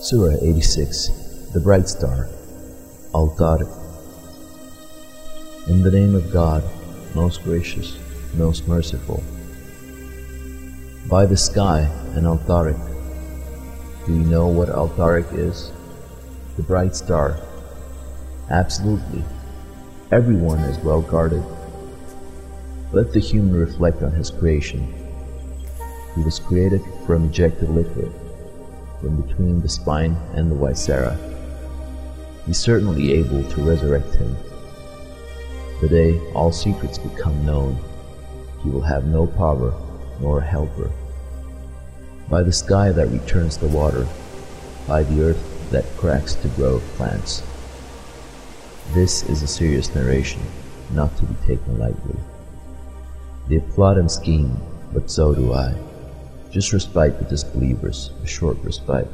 Surah 86 The Bright Star Al Tariq In the name of God, most gracious, most merciful. By the sky and Al Tariq. Do you know what Al Tariq is? The bright star. Absolutely. Everyone is well guarded. Let the human reflect on his creation. He was created from ejected liquid from between the spine and the viscera. He's certainly able to resurrect him. The day all secrets become known, he will have no power nor a helper. By the sky that returns the water, by the earth that cracks to grow plants. This is a serious narration, not to be taken lightly. They applaud and scheme, but so do I. Just respite the disbelievers, a short respite.